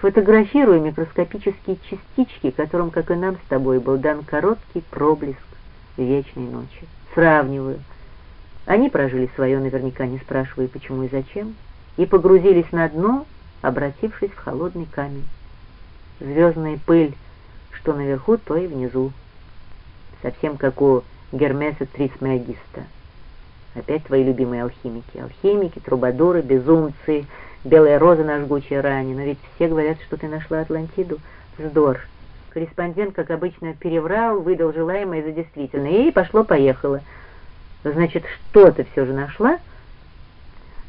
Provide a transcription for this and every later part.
фотографируя микроскопические частички, которым, как и нам с тобой, был дан короткий проблеск вечной ночи. Сравниваю. Они прожили свое, наверняка не спрашивая, почему и зачем, и погрузились на дно, обратившись в холодный камень. Звездная пыль, что наверху, то и внизу. Совсем как у Гермеса Трисмегиста. Опять твои любимые алхимики. Алхимики, трубадуры, безумцы, белая роза на жгучей ране. Но ведь все говорят, что ты нашла Атлантиду. Вздор. Корреспондент, как обычно, переврал, выдал желаемое за действительное. И пошло-поехало. Значит, что ты все же нашла?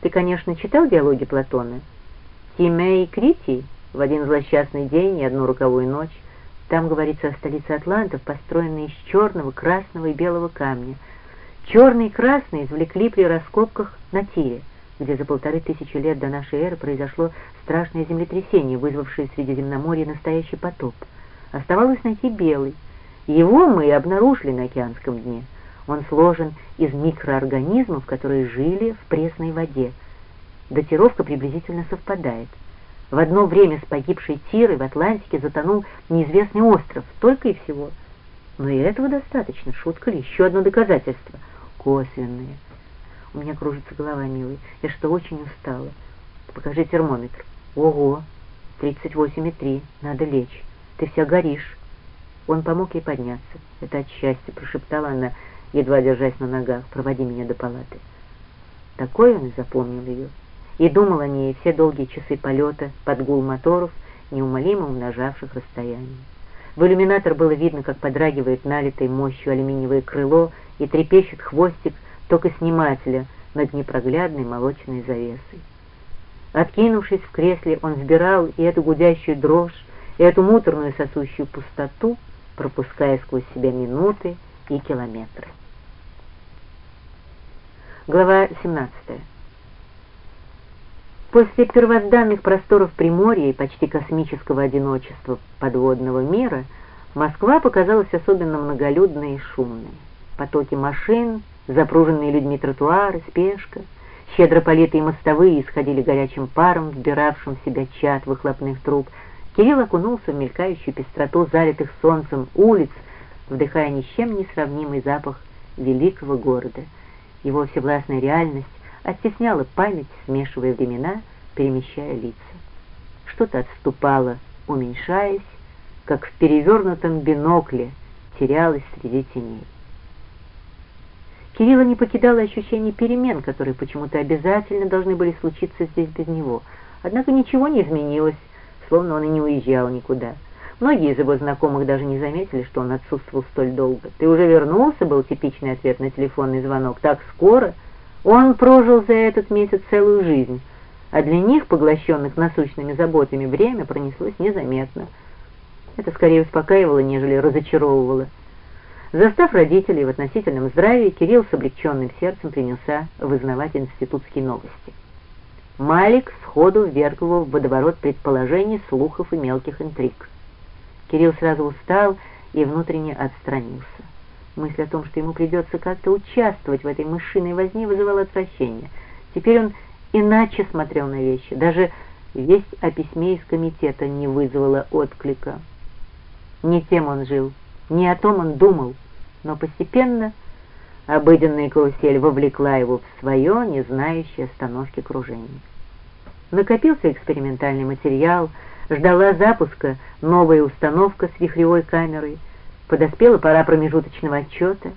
Ты, конечно, читал диалоги Платона? Тимей и Критий в один злосчастный день и одну роковую ночь. Там говорится о столице атлантов, построенной из черного, красного и белого камня — Черный и красный извлекли при раскопках на Тире, где за полторы тысячи лет до нашей эры произошло страшное землетрясение, вызвавшее в Средиземноморье настоящий потоп. Оставалось найти белый. Его мы и обнаружили на океанском дне. Он сложен из микроорганизмов, которые жили в пресной воде. Датировка приблизительно совпадает. В одно время с погибшей Тирой в Атлантике затонул неизвестный остров, только и всего. Но и этого достаточно, шутка ли, еще одно доказательство — косвенные. У меня кружится голова, милый. Я что, очень устала. Покажи термометр. Ого, 38,3. Надо лечь. Ты вся горишь. Он помог ей подняться. Это от счастья, прошептала она, едва держась на ногах. Проводи меня до палаты. Такой он и запомнил ее. И думал о ней все долгие часы полета под гул моторов, неумолимо умножавших расстояние. В иллюминатор было видно, как подрагивает налитой мощью алюминиевое крыло и трепещет хвостик токоснимателя над непроглядной молочной завесой. Откинувшись в кресле, он сбирал и эту гудящую дрожь, и эту муторную сосущую пустоту, пропуская сквозь себя минуты и километры. Глава 17 После первозданных просторов Приморья и почти космического одиночества подводного мира Москва показалась особенно многолюдной и шумной. Потоки машин, запруженные людьми тротуары, спешка, щедро политые мостовые исходили горячим паром, вбиравшим в себя чад выхлопных труб. Кирилл окунулся в мелькающую пестроту залитых солнцем улиц, вдыхая ни с чем не сравнимый запах великого города. Его всевластная реальность оттесняла память, смешивая времена, перемещая лица. Что-то отступало, уменьшаясь, как в перевернутом бинокле, терялось среди теней. Кирилла не покидало ощущение перемен, которые почему-то обязательно должны были случиться здесь без него. Однако ничего не изменилось, словно он и не уезжал никуда. Многие из его знакомых даже не заметили, что он отсутствовал столь долго. «Ты уже вернулся?» — был типичный ответ на телефонный звонок. «Так скоро?» Он прожил за этот месяц целую жизнь, а для них, поглощенных насущными заботами, время пронеслось незаметно. Это скорее успокаивало, нежели разочаровывало. Застав родителей в относительном здравии, Кирилл с облегченным сердцем принялся вызнавать институтские новости. Малик сходу вверг его в водоворот предположений, слухов и мелких интриг. Кирилл сразу устал и внутренне отстранился. Мысль о том, что ему придется как-то участвовать в этой мышиной возне, вызывала отвращение. Теперь он иначе смотрел на вещи. Даже весть о письме из комитета не вызвала отклика. Не тем он жил, не о том он думал, но постепенно обыденная карусель вовлекла его в свое, не знающее остановки кружение. Накопился экспериментальный материал, ждала запуска новая установка с вихревой камерой, Подоспела пора промежуточного отчета.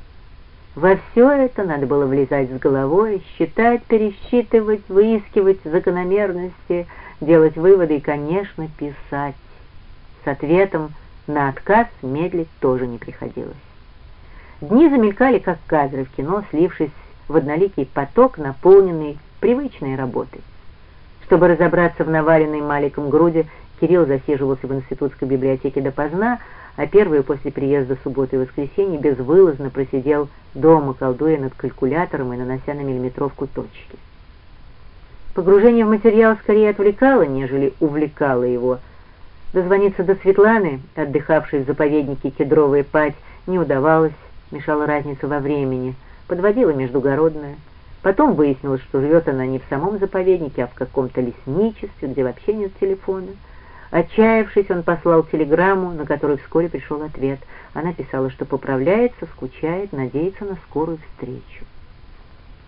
Во все это надо было влезать с головой, считать, пересчитывать, выискивать закономерности, делать выводы и, конечно, писать. С ответом на отказ медлить тоже не приходилось. Дни замелькали, как кадры в кино, слившись в одноликий поток, наполненный привычной работой. Чтобы разобраться в наваленной Маликом груди, Кирилл засиживался в институтской библиотеке допоздна, а первые после приезда субботы и воскресенье безвылазно просидел дома, колдуя над калькулятором и нанося на миллиметровку точки. Погружение в материал скорее отвлекало, нежели увлекало его. Дозвониться до Светланы, отдыхавшей в заповеднике Кедровая Пать, не удавалось, мешала разница во времени, подводила междугородная. Потом выяснилось, что живет она не в самом заповеднике, а в каком-то лесничестве, где вообще нет телефона. Отчаявшись, он послал телеграмму, на которую вскоре пришел ответ. Она писала, что поправляется, скучает, надеется на скорую встречу.